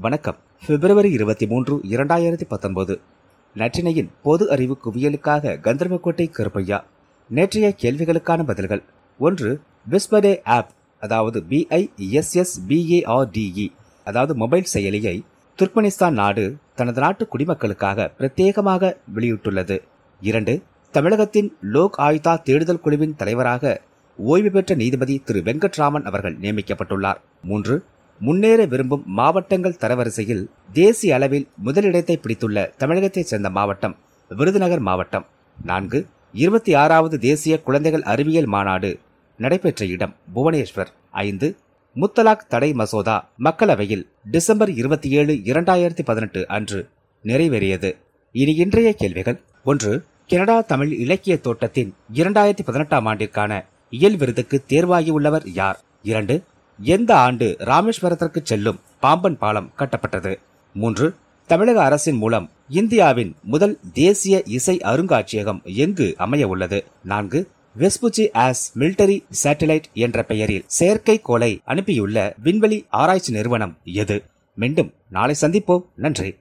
வணக்கம். பிப்ரவரி இருபத்தி மூன்று இரண்டாயிரத்தி பத்தொன்பது நற்றினையின் பொது அறிவு குவியலுக்காக கந்தர்வக்கோட்டை கருப்பையா. நேற்றைய கேள்விகளுக்கான பதில்கள். ஒன்று விஸ்படே ஆப் அதாவது பிஐஎஸ்எஸ்பிஏஆர்டிஇ அதாவது மொபைல் செயலியை துர்க்மெனிஸ்தான் நாடு தனது நாட்டு குடிமக்களுக்காக பிரத்யேகமாக வெளியிட்டுள்ளது. இரண்டு தமிழகத்தின் லோக் ஆயுதா தேடுதல் குழுவின் தலைவராக ஓய்வு பெற்ற நீதிபதி திரு வெங்கட்ராமன் அவர்கள் நியமிக்கப்பட்டுள்ளார். மூன்று முன்னேற விரும்பும் மாவட்டங்கள் தரவரிசையில் தேசிய அளவில் முதலிடத்தை பிடித்துள்ள தமிழகத்தைச் சேர்ந்த மாவட்டம் விருதுநகர் மாவட்டம். நான்கு இருபத்தி ஆறாவது தேசிய குழந்தைகள் அறிவியல் மாநாடு நடைபெற்ற இடம் புவனேஸ்வர். ஐந்து முத்தலாக் தடை மசோதா மக்களவையில் டிசம்பர் இருபத்தி ஏழு இரண்டாயிரத்தி பதினெட்டு அன்று நிறைவேறியது. இனி இன்றைய கேள்விகள். ஒன்று கனடா தமிழ் இலக்கிய தோட்டத்தின் இரண்டாயிரத்தி பதினெட்டாம் ஆண்டிற்கான இயல் விருதுக்கு தேர்வாகியுள்ளவர் யார்? இரண்டு எந்த ஆண்டு ராமேஸ்வரத்திற்கு செல்லும் பாம்பன் பாலம் கட்டப்பட்டது? மூன்று. தமிழக அரசின் மூலம் இந்தியாவின் முதல் தேசிய இசை அருங்காட்சியகம் எங்கு அமைய உள்ளது நான்கு. வெஸ்புச்சி ஆஸ் மிலிட்டரி சேட்டலைட் என்ற பெயரில் செயற்கைக்கோளை அனுப்பியுள்ள விண்வெளி ஆராய்ச்சி நிறுவனம் எது? மீண்டும் நாளை சந்திப்போம். நன்றி.